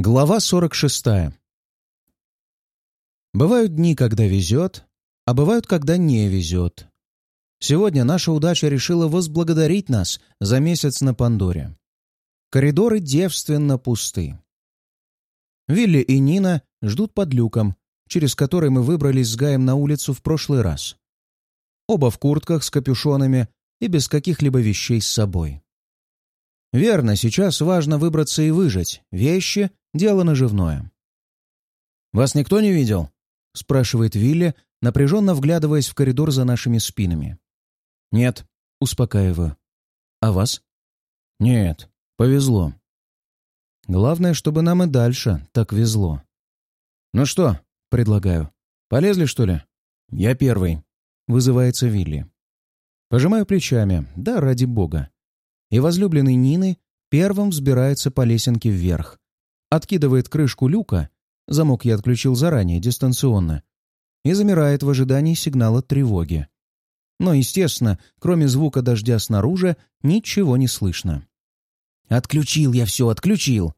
Глава 46. Бывают дни, когда везет, а бывают, когда не везет. Сегодня наша удача решила возблагодарить нас за месяц на Пандоре. Коридоры девственно пусты. Вилли и Нина ждут под люком, через который мы выбрались с Гаем на улицу в прошлый раз. Оба в куртках с капюшонами и без каких-либо вещей с собой. Верно, сейчас важно выбраться и выжить. Вещи — дело наживное. «Вас никто не видел?» — спрашивает Вилли, напряженно вглядываясь в коридор за нашими спинами. «Нет», — успокаиваю. «А вас?» «Нет, повезло». «Главное, чтобы нам и дальше так везло». «Ну что?» — предлагаю. «Полезли, что ли?» «Я первый», — вызывается Вилли. Пожимаю плечами. «Да, ради бога» и возлюбленный Нины первым взбирается по лесенке вверх, откидывает крышку люка, замок я отключил заранее, дистанционно, и замирает в ожидании сигнала тревоги. Но, естественно, кроме звука дождя снаружи, ничего не слышно. «Отключил я все, отключил!»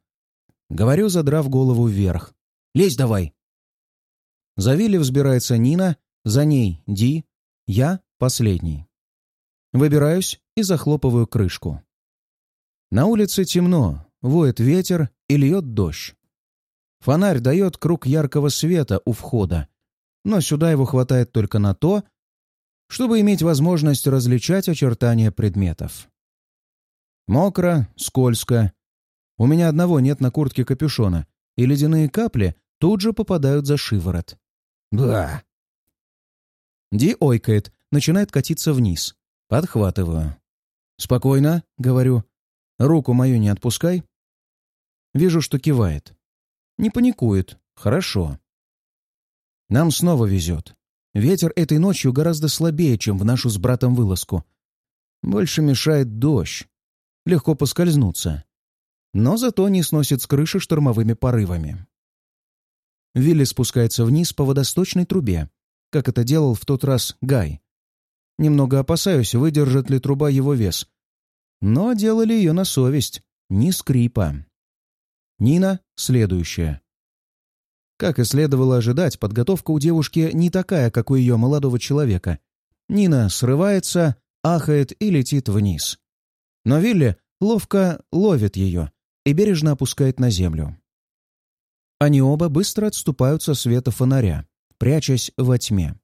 Говорю, задрав голову вверх. «Лезь давай!» За Вилли взбирается Нина, за ней Ди, я последний. Выбираюсь и захлопываю крышку. На улице темно, воет ветер и льет дождь. Фонарь дает круг яркого света у входа, но сюда его хватает только на то, чтобы иметь возможность различать очертания предметов. Мокро, скользко. У меня одного нет на куртке капюшона, и ледяные капли тут же попадают за шиворот. Да. Ди ойкает, начинает катиться вниз. Подхватываю. «Спокойно», — говорю. «Руку мою не отпускай». Вижу, что кивает. Не паникует. Хорошо. Нам снова везет. Ветер этой ночью гораздо слабее, чем в нашу с братом вылазку. Больше мешает дождь. Легко поскользнуться. Но зато не сносит с крыши штормовыми порывами. Вилли спускается вниз по водосточной трубе, как это делал в тот раз Гай. Немного опасаюсь, выдержит ли труба его вес. Но делали ее на совесть, ни скрипа. Нина — следующая. Как и следовало ожидать, подготовка у девушки не такая, как у ее молодого человека. Нина срывается, ахает и летит вниз. Но Вилли ловко ловит ее и бережно опускает на землю. Они оба быстро отступают со света фонаря, прячась во тьме.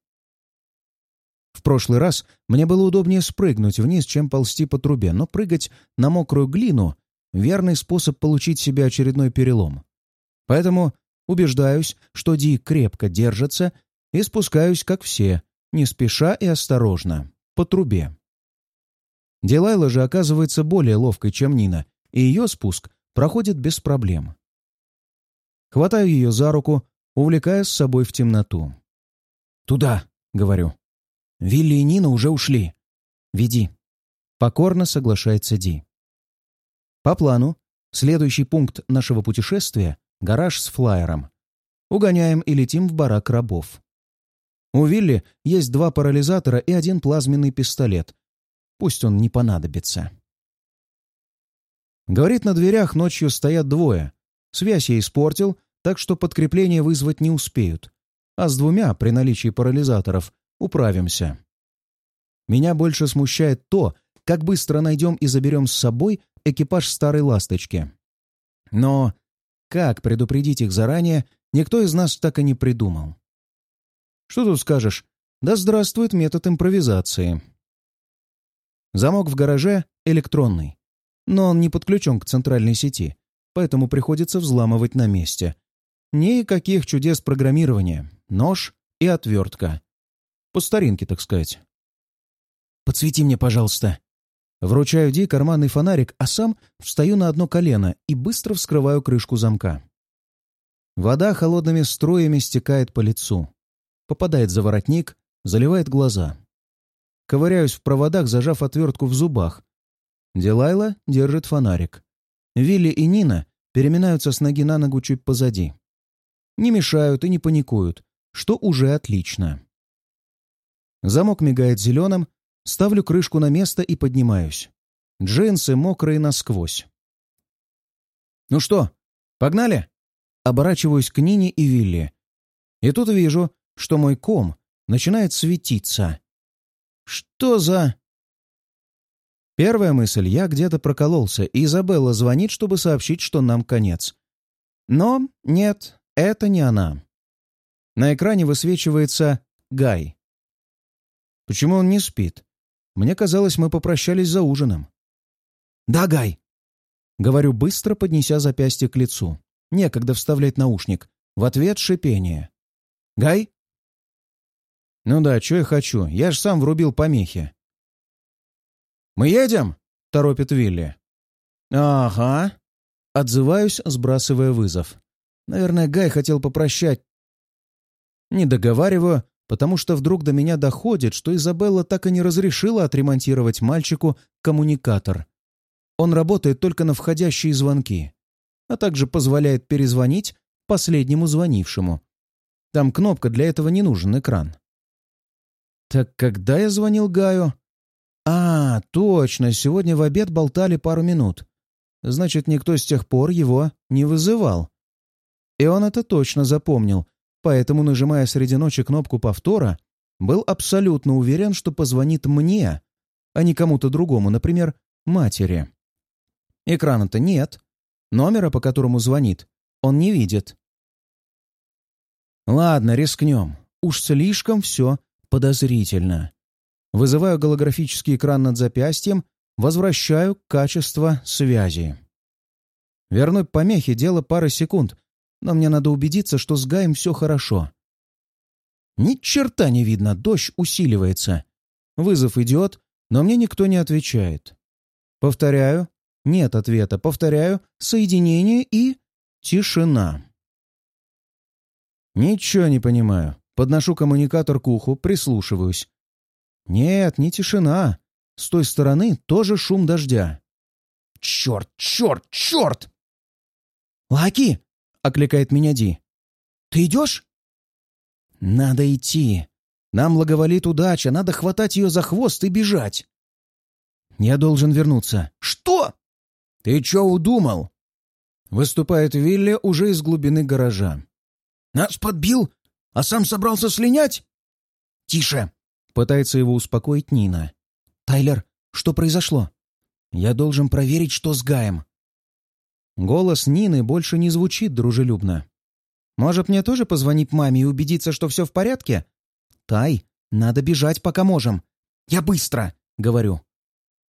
В прошлый раз мне было удобнее спрыгнуть вниз, чем ползти по трубе, но прыгать на мокрую глину — верный способ получить себе очередной перелом. Поэтому убеждаюсь, что Ди крепко держится, и спускаюсь, как все, не спеша и осторожно, по трубе. Дилайла же оказывается более ловкой, чем Нина, и ее спуск проходит без проблем. Хватаю ее за руку, увлекая с собой в темноту. «Туда!» — говорю. Вилли и Нина уже ушли. Веди. Покорно соглашается Ди. По плану, следующий пункт нашего путешествия — гараж с флайером. Угоняем и летим в барак рабов. У Вилли есть два парализатора и один плазменный пистолет. Пусть он не понадобится. Говорит, на дверях ночью стоят двое. Связь я испортил, так что подкрепление вызвать не успеют. А с двумя, при наличии парализаторов, Управимся. Меня больше смущает то, как быстро найдем и заберем с собой экипаж старой «Ласточки». Но как предупредить их заранее, никто из нас так и не придумал. Что тут скажешь? Да здравствует метод импровизации. Замок в гараже электронный, но он не подключен к центральной сети, поэтому приходится взламывать на месте. Никаких чудес программирования. Нож и отвертка. По старинке, так сказать. «Подсвети мне, пожалуйста». Вручаю Ди карманный фонарик, а сам встаю на одно колено и быстро вскрываю крышку замка. Вода холодными струями стекает по лицу. Попадает за воротник, заливает глаза. Ковыряюсь в проводах, зажав отвертку в зубах. Дилайла держит фонарик. Вилли и Нина переминаются с ноги на ногу чуть позади. Не мешают и не паникуют, что уже отлично. Замок мигает зеленым, ставлю крышку на место и поднимаюсь. Джинсы мокрые насквозь. «Ну что, погнали?» оборачиваюсь к Нине и Вилли. И тут вижу, что мой ком начинает светиться. Что за... Первая мысль — я где-то прокололся, и Изабелла звонит, чтобы сообщить, что нам конец. Но нет, это не она. На экране высвечивается Гай. Почему он не спит? Мне казалось, мы попрощались за ужином. «Да, Гай!» Говорю быстро, поднеся запястье к лицу. Некогда вставлять наушник. В ответ шипение. «Гай?» «Ну да, что я хочу. Я ж сам врубил помехи». «Мы едем?» — торопит Вилли. «Ага». Отзываюсь, сбрасывая вызов. Наверное, Гай хотел попрощать. Не договариваю, потому что вдруг до меня доходит, что Изабелла так и не разрешила отремонтировать мальчику коммуникатор. Он работает только на входящие звонки, а также позволяет перезвонить последнему звонившему. Там кнопка, для этого не нужен экран. Так когда я звонил Гаю? А, точно, сегодня в обед болтали пару минут. Значит, никто с тех пор его не вызывал. И он это точно запомнил, поэтому, нажимая среди ночи кнопку повтора, был абсолютно уверен, что позвонит мне, а не кому-то другому, например, матери. Экрана-то нет. Номера, по которому звонит, он не видит. Ладно, рискнем. Уж слишком все подозрительно. Вызываю голографический экран над запястьем, возвращаю качество связи. Вернуть помехи — дело пары секунд, но мне надо убедиться, что с Гаем все хорошо. Ни черта не видно, дождь усиливается. Вызов идет, но мне никто не отвечает. Повторяю, нет ответа. Повторяю, соединение и тишина. Ничего не понимаю. Подношу коммуникатор к уху, прислушиваюсь. Нет, не тишина. С той стороны тоже шум дождя. Черт, черт, черт! «Лаки!» Окликает меня Ди. «Ты идешь?» «Надо идти. Нам благоволит удача, надо хватать ее за хвост и бежать». «Я должен вернуться». «Что?» «Ты че удумал?» Выступает Вилли уже из глубины гаража. «Нас подбил, а сам собрался слинять?» «Тише!» — пытается его успокоить Нина. «Тайлер, что произошло?» «Я должен проверить, что с Гаем». Голос Нины больше не звучит дружелюбно. «Может, мне тоже позвонить маме и убедиться, что все в порядке?» «Тай, надо бежать, пока можем». «Я быстро», — говорю.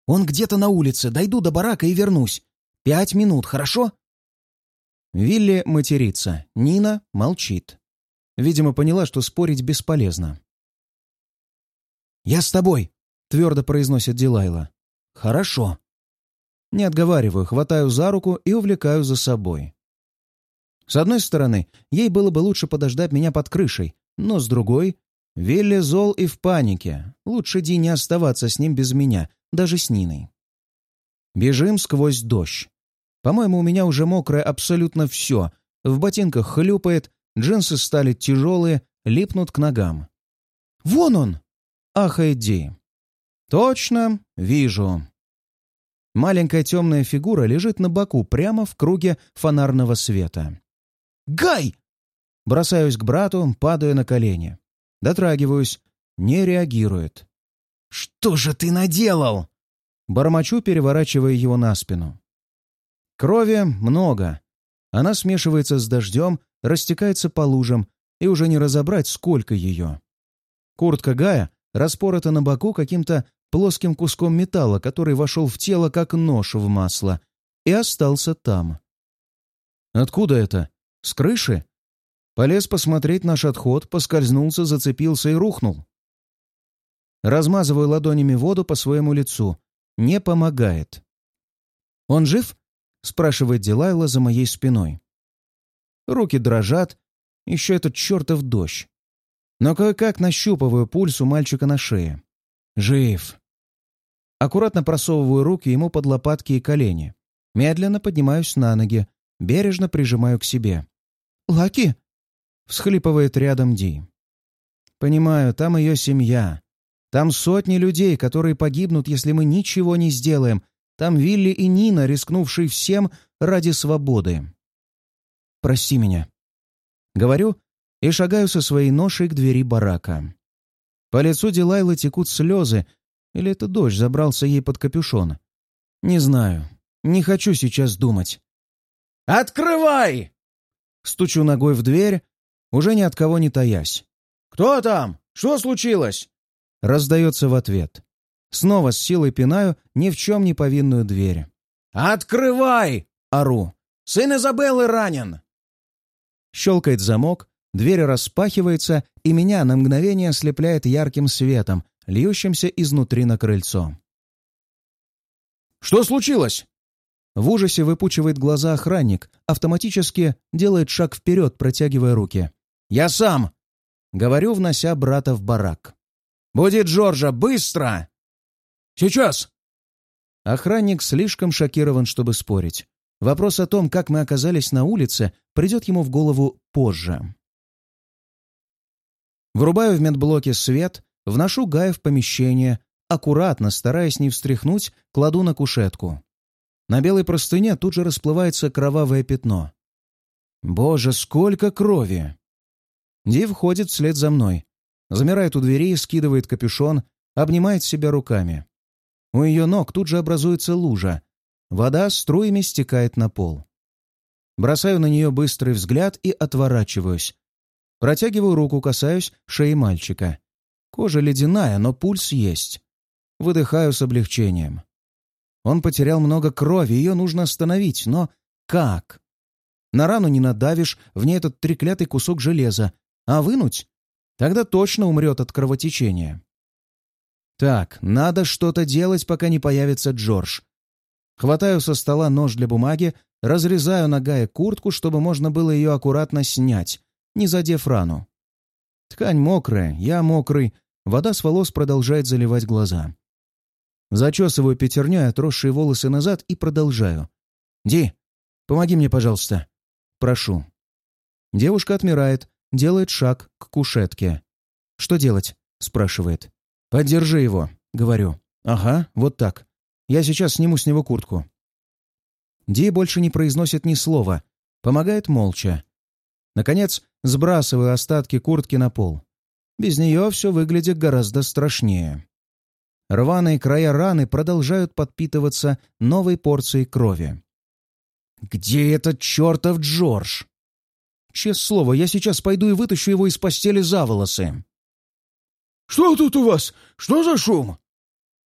«Он где-то на улице. Дойду до барака и вернусь. Пять минут, хорошо?» Вилли матерится. Нина молчит. Видимо, поняла, что спорить бесполезно. «Я с тобой», — твердо произносит Дилайла. «Хорошо», не отговариваю, хватаю за руку и увлекаю за собой. С одной стороны, ей было бы лучше подождать меня под крышей, но с другой — Вилли зол и в панике. Лучше Ди не оставаться с ним без меня, даже с Ниной. Бежим сквозь дождь. По-моему, у меня уже мокрое абсолютно все. В ботинках хлюпает, джинсы стали тяжелые, липнут к ногам. «Вон он!» — ахает Ди. «Точно, вижу». Маленькая темная фигура лежит на боку, прямо в круге фонарного света. «Гай!» Бросаюсь к брату, падаю на колени. Дотрагиваюсь. Не реагирует. «Что же ты наделал?» Бормочу, переворачивая его на спину. Крови много. Она смешивается с дождем, растекается по лужам, и уже не разобрать, сколько ее. Куртка Гая распорота на боку каким-то плоским куском металла, который вошел в тело, как нож в масло, и остался там. Откуда это? С крыши? Полез посмотреть наш отход, поскользнулся, зацепился и рухнул. Размазываю ладонями воду по своему лицу. Не помогает. «Он жив?» — спрашивает Дилайла за моей спиной. Руки дрожат, еще этот чертов дождь. Но кое-как нащупываю пульс у мальчика на шее. Жив. Аккуратно просовываю руки ему под лопатки и колени. Медленно поднимаюсь на ноги, бережно прижимаю к себе. «Лаки!» — всхлипывает рядом Ди. «Понимаю, там ее семья. Там сотни людей, которые погибнут, если мы ничего не сделаем. Там Вилли и Нина, рискнувшие всем ради свободы. Прости меня». Говорю и шагаю со своей ношей к двери барака. По лицу Дилайлы текут слезы, или это дождь забрался ей под капюшон. Не знаю. Не хочу сейчас думать. «Открывай!» Стучу ногой в дверь, уже ни от кого не таясь. «Кто там? Что случилось?» Раздается в ответ. Снова с силой пинаю ни в чем не повинную дверь. «Открывай!» — ору. «Сын Изабеллы ранен!» Щелкает замок, дверь распахивается, и меня на мгновение ослепляет ярким светом, льющимся изнутри на крыльцо. «Что случилось?» В ужасе выпучивает глаза охранник, автоматически делает шаг вперед, протягивая руки. «Я сам!» — говорю, внося брата в барак. «Буди Джорджа, быстро!» «Сейчас!» Охранник слишком шокирован, чтобы спорить. Вопрос о том, как мы оказались на улице, придет ему в голову позже. Врубаю в медблоке свет, вношу Гая в помещение, аккуратно, стараясь не встряхнуть, кладу на кушетку. На белой простыне тут же расплывается кровавое пятно. Боже, сколько крови! Ди входит вслед за мной. Замирает у двери, скидывает капюшон, обнимает себя руками. У ее ног тут же образуется лужа. Вода струями стекает на пол. Бросаю на нее быстрый взгляд и отворачиваюсь. Протягиваю руку, касаюсь шеи мальчика. Кожа ледяная, но пульс есть. Выдыхаю с облегчением. Он потерял много крови, ее нужно остановить, но как? На рану не надавишь, в ней этот треклятый кусок железа, а вынуть? Тогда точно умрет от кровотечения. Так, надо что-то делать, пока не появится Джордж. Хватаю со стола нож для бумаги, разрезаю ногая куртку, чтобы можно было ее аккуратно снять, не задев рану. Ткань мокрая, я мокрый, вода с волос продолжает заливать глаза. Зачесываю пятерней отросшие волосы назад и продолжаю. «Ди, помоги мне, пожалуйста». «Прошу». Девушка отмирает, делает шаг к кушетке. «Что делать?» — спрашивает. «Поддержи его», — говорю. «Ага, вот так. Я сейчас сниму с него куртку». Ди больше не произносит ни слова, помогает молча. Наконец, сбрасываю остатки куртки на пол. Без нее все выглядит гораздо страшнее. Рваные края раны продолжают подпитываться новой порцией крови. «Где этот чертов Джордж?» «Честное слово, я сейчас пойду и вытащу его из постели за волосы». «Что тут у вас? Что за шум?»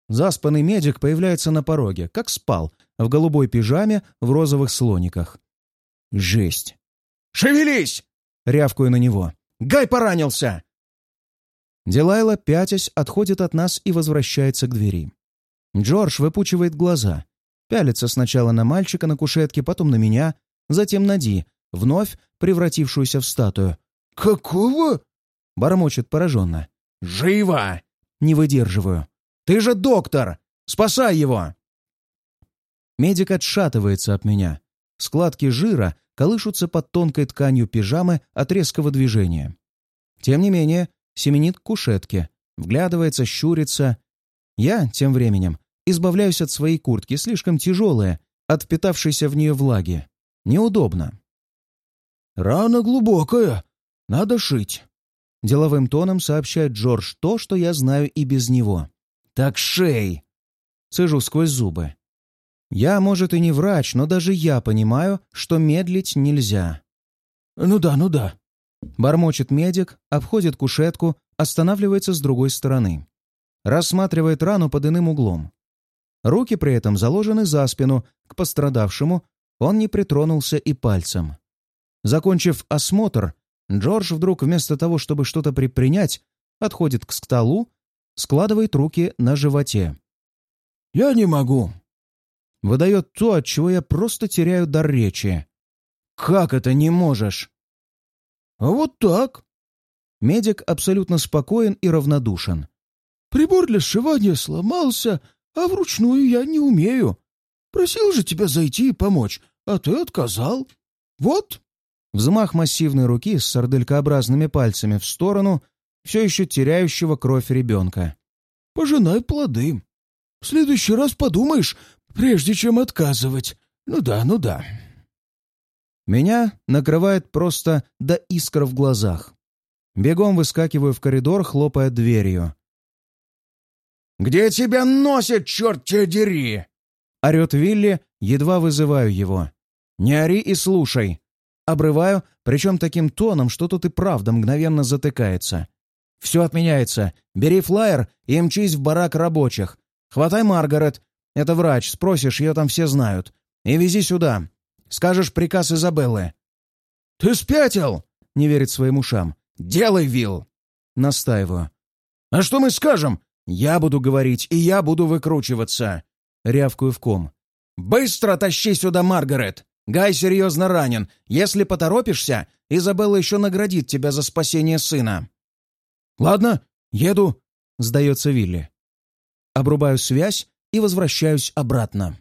Заспанный медик появляется на пороге, как спал, в голубой пижаме, в розовых слониках. Жесть. «Шевелись!» — рявкую на него. «Гай поранился!» Дилайла, пятясь, отходит от нас и возвращается к двери. Джордж выпучивает глаза. Пялится сначала на мальчика на кушетке, потом на меня, затем на Ди, вновь превратившуюся в статую. «Какого?» — бормочет пораженно. «Живо!» — не выдерживаю. «Ты же доктор! Спасай его!» Медик отшатывается от меня. Складки жира колышутся под тонкой тканью пижамы от резкого движения. Тем не менее, семенит к кушетке, вглядывается, щурится. Я, тем временем, избавляюсь от своей куртки, слишком тяжелая, от впитавшейся в нее влаги. Неудобно. «Рана глубокая. Надо шить», — деловым тоном сообщает Джордж то, что я знаю и без него. «Так шей!» — цежу сквозь зубы. Я, может, и не врач, но даже я понимаю, что медлить нельзя. «Ну да, ну да», Бормочет медик, обходит кушетку, останавливается с другой стороны. Рассматривает рану под иным углом. Руки при этом заложены за спину, к пострадавшему он не притронулся и пальцем. Закончив осмотр, Джордж вдруг вместо того, чтобы что-то предпринять, отходит к столу, складывает руки на животе. «Я не могу», выдает то, от чего я просто теряю дар речи. «Как это не можешь?» «А вот так». Медик абсолютно спокоен и равнодушен. «Прибор для сшивания сломался, а вручную я не умею. Просил же тебя зайти и помочь, а ты отказал. Вот». Взмах массивной руки с сарделькообразными пальцами в сторону все еще теряющего кровь ребенка. «Пожинай плоды. В следующий раз подумаешь, прежде чем отказывать. Ну да, ну да». Меня накрывает просто до искр в глазах. Бегом выскакиваю в коридор, хлопая дверью. «Где тебя носят, черт тебя дери?» Орет Вилли, едва вызываю его. «Не ори и слушай!» Обрываю, причем таким тоном, что тут и правда мгновенно затыкается. «Все отменяется. Бери флаер и мчись в барак рабочих. Хватай Маргарет. Это врач, спросишь, ее там все знают. И вези сюда. Скажешь приказ Изабеллы». «Ты спятил?» — не верит своим ушам. «Делай, Вил. Настаиваю. «А что мы скажем?» «Я буду говорить, и я буду выкручиваться!» Рявкую в ком. «Быстро тащи сюда Маргарет! Гай серьезно ранен. Если поторопишься, Изабелла еще наградит тебя за спасение сына». «Ладно, еду», — сдается Вилли. Обрубаю связь и возвращаюсь обратно.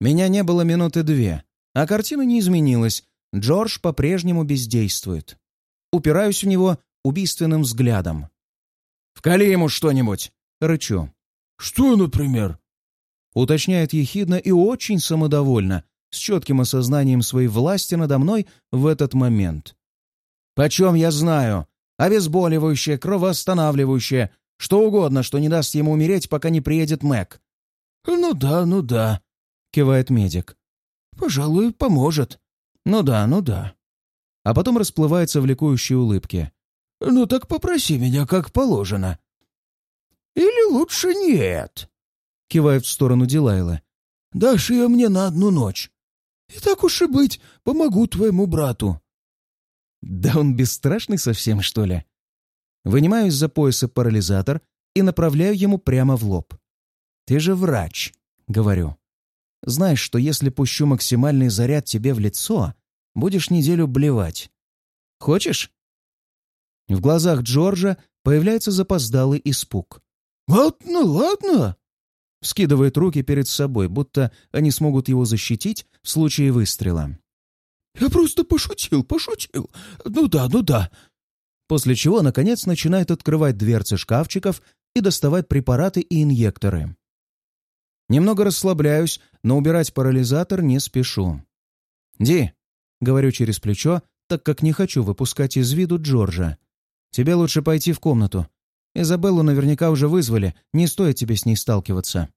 Меня не было минуты две, а картина не изменилась. Джордж по-прежнему бездействует. Упираюсь в него убийственным взглядом. «Вкали ему что-нибудь!» — рычу. «Что, например?» Уточняет ехидно и очень самодовольно, с четким осознанием своей власти надо мной в этот момент. «Почем я знаю? Обезболивающее, кровоостанавливающее, что угодно, что не даст ему умереть, пока не приедет Мэг». «Ну да, ну да», — кивает медик. «Пожалуй, поможет». «Ну да, ну да». А потом расплывается в ликующей улыбке. «Ну так попроси меня, как положено». «Или лучше нет», — кивает в сторону Дилайла. «Дашь ее мне на одну ночь. И так уж и быть, помогу твоему брату». «Да он бесстрашный совсем, что ли?» Вынимаю из-за пояса парализатор и направляю ему прямо в лоб. «Ты же врач», — говорю. «Знаешь, что если пущу максимальный заряд тебе в лицо, будешь неделю блевать. Хочешь?» В глазах Джорджа появляется запоздалый испуг. «Ладно, ладно!» Скидывает руки перед собой, будто они смогут его защитить в случае выстрела. «Я просто пошутил, пошутил. Ну да, ну да». После чего, наконец, начинает открывать дверцы шкафчиков и доставать препараты и инъекторы. Немного расслабляюсь, но убирать парализатор не спешу. «Ди», — говорю через плечо, так как не хочу выпускать из виду Джорджа. Тебе лучше пойти в комнату. Изабеллу наверняка уже вызвали, не стоит тебе с ней сталкиваться».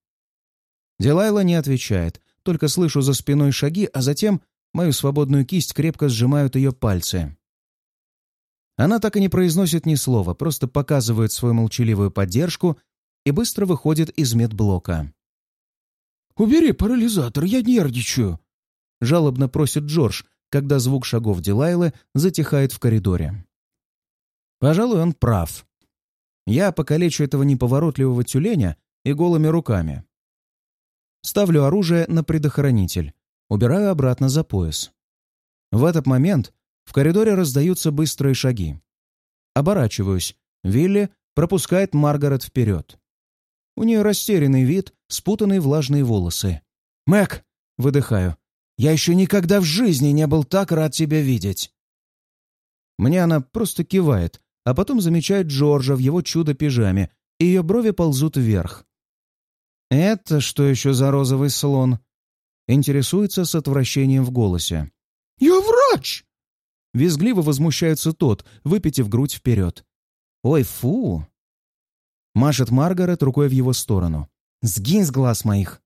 Дилайла не отвечает, только слышу за спиной шаги, а затем мою свободную кисть крепко сжимают ее пальцы. Она так и не произносит ни слова, просто показывает свою молчаливую поддержку и быстро выходит из медблока. «Убери парализатор, я нервничаю», — жалобно просит Джордж, когда звук шагов Дилайлы затихает в коридоре. Пожалуй, он прав. Я покалечу этого неповоротливого тюленя и голыми руками. Ставлю оружие на предохранитель, убираю обратно за пояс. В этот момент в коридоре раздаются быстрые шаги. Оборачиваюсь. Вилли пропускает Маргарет вперед. У нее растерянный вид, спутанные влажные волосы. «Мэг!» — выдыхаю. «Я еще никогда в жизни не был так рад тебя видеть!» Мне она просто кивает, а потом замечает Джорджа в его чудо-пижаме, и ее брови ползут вверх. «Это что еще за розовый слон?» Интересуется с отвращением в голосе. «Я врач!» Визгливо возмущается тот, выпитив грудь вперед. «Ой, фу!» Машет Маргарет рукой в его сторону. «Сгинь с глаз моих!»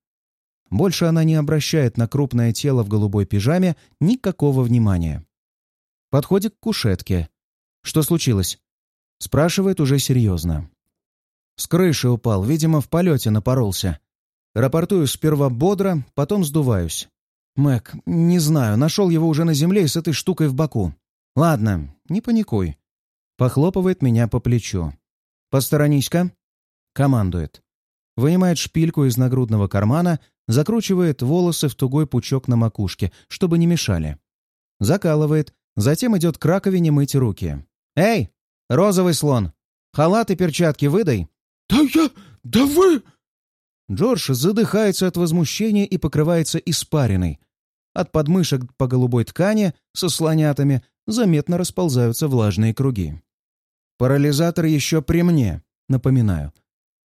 Больше она не обращает на крупное тело в голубой пижаме никакого внимания. Подходит к кушетке. Что случилось? Спрашивает уже серьезно. С крыши упал, видимо, в полете напоролся. Рапортую сперва бодро, потом сдуваюсь. Мэг, не знаю, нашел его уже на земле и с этой штукой в боку. Ладно, не паникуй. Похлопывает меня по плечу. «Посторонись-ка!» Командует. Вынимает шпильку из нагрудного кармана, закручивает волосы в тугой пучок на макушке, чтобы не мешали. Закалывает, затем идет к раковине мыть руки. «Эй, «Розовый слон! Халат и перчатки выдай!» «Да я... да вы...» Джордж задыхается от возмущения и покрывается испариной. От подмышек по голубой ткани со слонятами заметно расползаются влажные круги. «Парализатор еще при мне», напоминаю.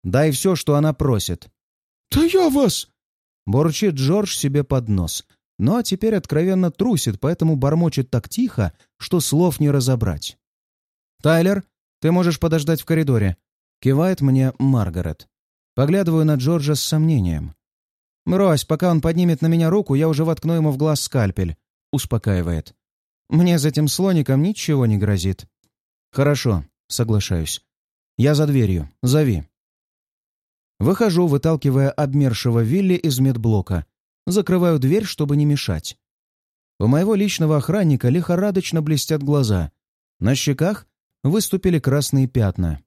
«Дай все, что она просит». «Да я вас...» Борчит Джордж себе под нос. но теперь откровенно трусит, поэтому бормочет так тихо, что слов не разобрать. «Тайлер, ты можешь подождать в коридоре», — кивает мне Маргарет. Поглядываю на Джорджа с сомнением. «Брось, пока он поднимет на меня руку, я уже воткну ему в глаз скальпель», — успокаивает. «Мне с этим слоником ничего не грозит». «Хорошо», — соглашаюсь. «Я за дверью. Зови». Выхожу, выталкивая обмершего Вилли из медблока. Закрываю дверь, чтобы не мешать. У моего личного охранника лихорадочно блестят глаза. На щеках выступили красные пятна.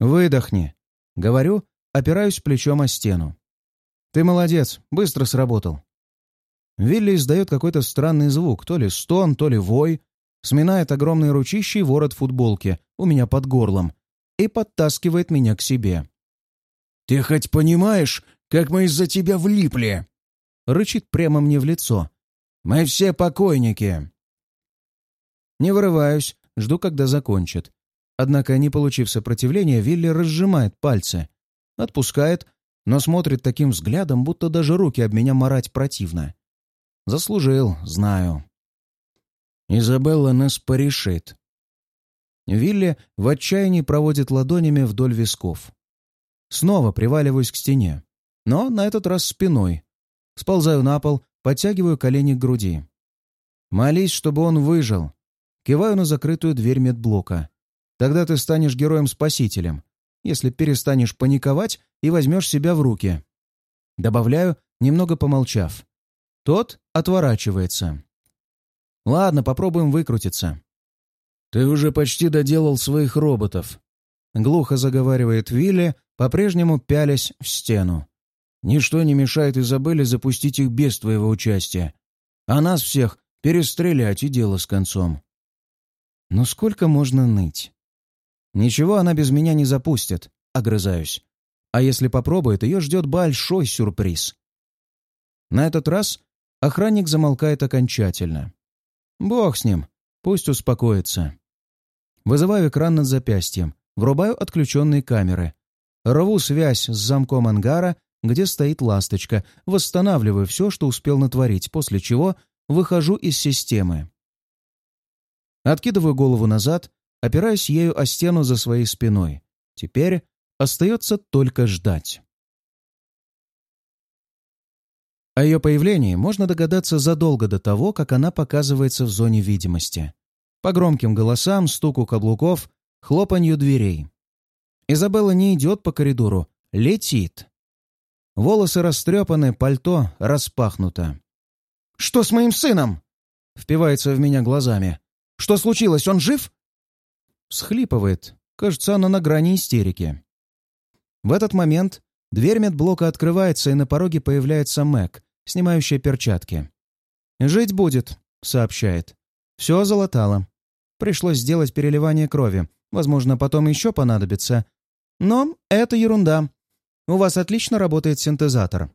«Выдохни», — говорю, опираюсь плечом о стену. «Ты молодец, быстро сработал». Вилли издает какой-то странный звук, то ли стон, то ли вой, сминает огромные ручищи ворот футболки у меня под горлом и подтаскивает меня к себе. «Ты хоть понимаешь, как мы из-за тебя влипли?» Рычит прямо мне в лицо. «Мы все покойники!» Не вырываюсь, жду, когда закончит. Однако, не получив сопротивления, Вилли разжимает пальцы. Отпускает, но смотрит таким взглядом, будто даже руки об меня марать противно. Заслужил, знаю. Изабелла нас порешит. Вилли в отчаянии проводит ладонями вдоль висков. Снова приваливаюсь к стене, но на этот раз спиной. Сползаю на пол, подтягиваю колени к груди. Молись, чтобы он выжил. Киваю на закрытую дверь медблока. Тогда ты станешь героем-спасителем, если перестанешь паниковать и возьмешь себя в руки. Добавляю, немного помолчав. Тот отворачивается. Ладно, попробуем выкрутиться. Ты уже почти доделал своих роботов. Глухо заговаривает Вилли, по-прежнему пялясь в стену. «Ничто не мешает Изабелле запустить их без твоего участия. А нас всех перестрелять и дело с концом». «Но сколько можно ныть?» «Ничего она без меня не запустит», — огрызаюсь. «А если попробует, ее ждет большой сюрприз». На этот раз охранник замолкает окончательно. «Бог с ним, пусть успокоится». Вызываю экран над запястьем, врубаю отключенные камеры — Рву связь с замком ангара, где стоит ласточка, восстанавливаю все, что успел натворить, после чего выхожу из системы. Откидываю голову назад, опираясь ею о стену за своей спиной. Теперь остается только ждать. О ее появлении можно догадаться задолго до того, как она показывается в зоне видимости. По громким голосам, стуку каблуков, хлопанью дверей. Изабелла не идет по коридору, летит. Волосы растрепаны, пальто распахнуто. «Что с моим сыном?» Впивается в меня глазами. «Что случилось? Он жив?» Схлипывает. Кажется, она на грани истерики. В этот момент дверь медблока открывается, и на пороге появляется Мэг, снимающая перчатки. «Жить будет», — сообщает. «Все залатало. Пришлось сделать переливание крови. Возможно, потом еще понадобится, но это ерунда. У вас отлично работает синтезатор.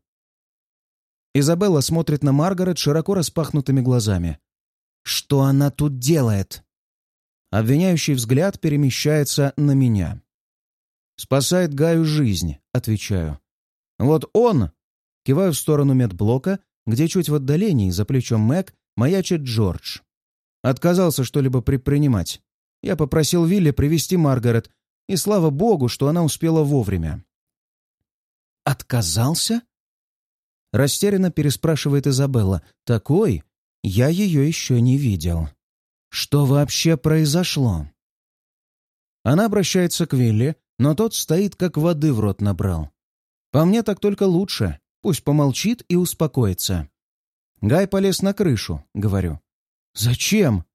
Изабелла смотрит на Маргарет широко распахнутыми глазами. Что она тут делает? Обвиняющий взгляд перемещается на меня. «Спасает Гаю жизнь», — отвечаю. «Вот он...» — киваю в сторону медблока, где чуть в отдалении, за плечом Мэг, маячит Джордж. Отказался что-либо предпринимать. Я попросил Вилли привести Маргарет, и слава богу, что она успела вовремя. «Отказался?» Растерянно переспрашивает Изабелла. «Такой? Я ее еще не видел. Что вообще произошло?» Она обращается к Вилли, но тот стоит, как воды в рот набрал. «По мне так только лучше. Пусть помолчит и успокоится». Гай полез на крышу, говорю. «Зачем?»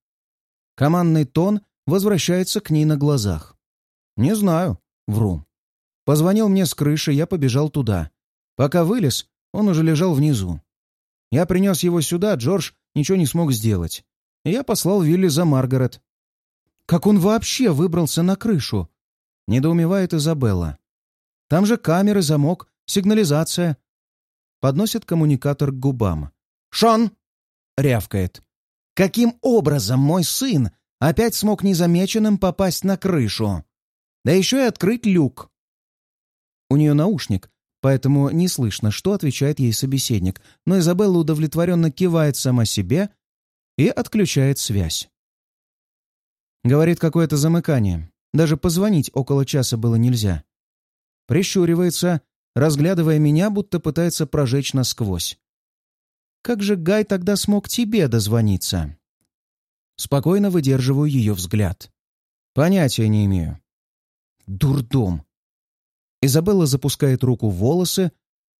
Командный тон возвращается к ней на глазах. «Не знаю». Вру. Позвонил мне с крыши, я побежал туда. Пока вылез, он уже лежал внизу. Я принес его сюда, Джордж ничего не смог сделать. И я послал Вилли за Маргарет. «Как он вообще выбрался на крышу?» — недоумевает Изабелла. «Там же камеры, замок, сигнализация». Подносит коммуникатор к губам. «Шон!» — рявкает. «Каким образом мой сын опять смог незамеченным попасть на крышу?» Да еще и открыть люк. У нее наушник, поэтому не слышно, что отвечает ей собеседник, но Изабелла удовлетворенно кивает сама себе и отключает связь. Говорит какое-то замыкание. Даже позвонить около часа было нельзя. Прищуривается, разглядывая меня, будто пытается прожечь насквозь. Как же Гай тогда смог тебе дозвониться? Спокойно выдерживаю ее взгляд. Понятия не имею. Дурдом. Изабелла запускает руку в волосы,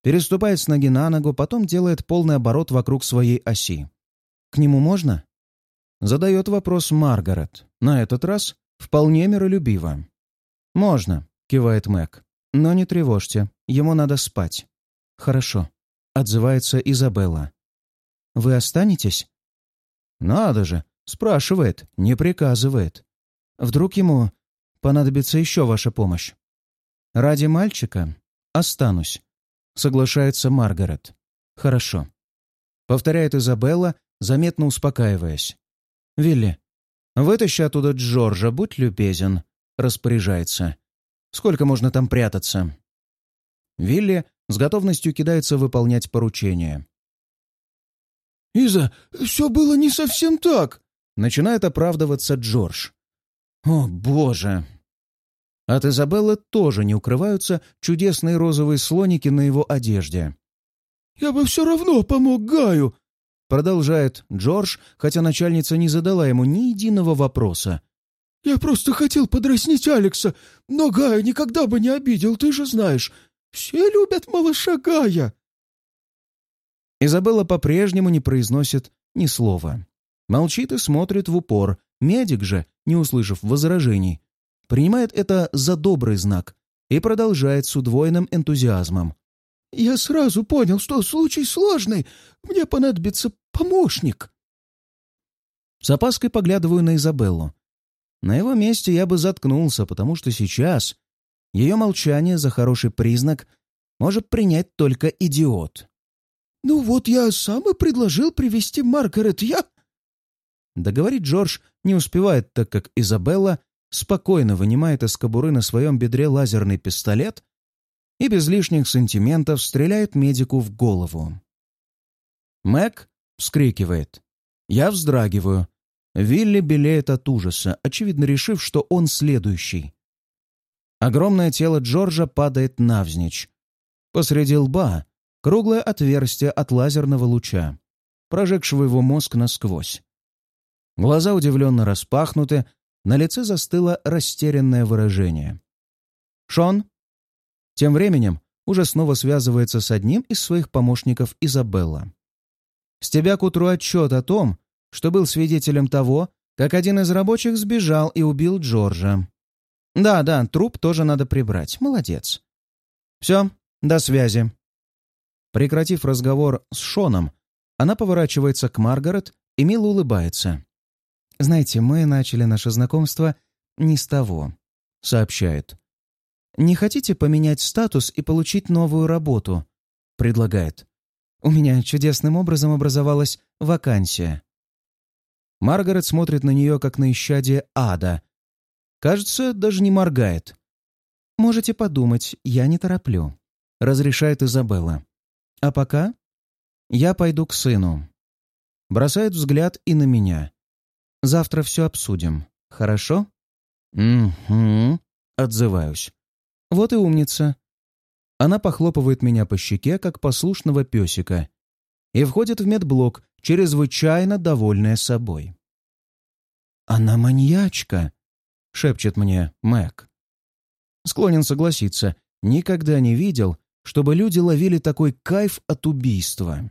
переступает с ноги на ногу, потом делает полный оборот вокруг своей оси. «К нему можно?» Задает вопрос Маргарет. На этот раз вполне миролюбиво. «Можно», — кивает Мэг. «Но не тревожьте, ему надо спать». «Хорошо», — отзывается Изабелла. «Вы останетесь?» «Надо же!» — спрашивает, не приказывает. «Вдруг ему понадобится еще ваша помощь?» «Ради мальчика останусь», — соглашается Маргарет. «Хорошо», — повторяет Изабелла, заметно успокаиваясь. «Вилли, вытащи оттуда Джорджа, будь любезен», — распоряжается. «Сколько можно там прятаться?» Вилли с готовностью кидается выполнять поручение. «Иза, все было не совсем так», — начинает оправдываться Джордж. «О, боже!» От Изабеллы тоже не укрываются чудесные розовые слоники на его одежде. «Я бы все равно помог Гаю!» Продолжает Джордж, хотя начальница не задала ему ни единого вопроса. «Я просто хотел подразнить Алекса, но Гая никогда бы не обидел, ты же знаешь. Все любят малыша Гая!» Изабелла по-прежнему не произносит ни слова. Молчит и смотрит в упор. Медик же, не услышав возражений, принимает это за добрый знак и продолжает с удвоенным энтузиазмом. «Я сразу понял, что случай сложный. Мне понадобится помощник». С опаской поглядываю на Изабеллу. На его месте я бы заткнулся, потому что сейчас ее молчание за хороший признак может принять только идиот. «Ну вот я сам и предложил привести Маргарет, я...» Договорить Джордж не успевает, так как Изабелла спокойно вынимает из кобуры на своем бедре лазерный пистолет и без лишних сантиментов стреляет медику в голову. Мэг вскрикивает. Я вздрагиваю. Вилли белеет от ужаса, очевидно решив, что он следующий. Огромное тело Джорджа падает навзничь. Посреди лба круглое отверстие от лазерного луча, прожегшего его мозг насквозь. Глаза удивленно распахнуты, на лице застыло растерянное выражение. «Шон?» Тем временем уже снова связывается с одним из своих помощников Изабелла. «С тебя к утру отчет о том, что был свидетелем того, как один из рабочих сбежал и убил Джорджа. Да, да, труп тоже надо прибрать. Молодец. Все, до связи». Прекратив разговор с Шоном, она поворачивается к Маргарет и мило улыбается. «Знаете, мы начали наше знакомство не с того», — сообщает. «Не хотите поменять статус и получить новую работу?» — предлагает. «У меня чудесным образом образовалась вакансия». Маргарет смотрит на нее, как на исчадие ада. Кажется, даже не моргает. «Можете подумать, я не тороплю», — разрешает Изабелла. «А пока я пойду к сыну». Бросает взгляд и на меня. Завтра все обсудим. Хорошо?» «Угу», — отзываюсь. «Вот и умница». Она похлопывает меня по щеке, как послушного песика, и входит в медблок, чрезвычайно довольная собой. «Она маньячка», — шепчет мне Мэг. Склонен согласиться, никогда не видел, чтобы люди ловили такой кайф от убийства.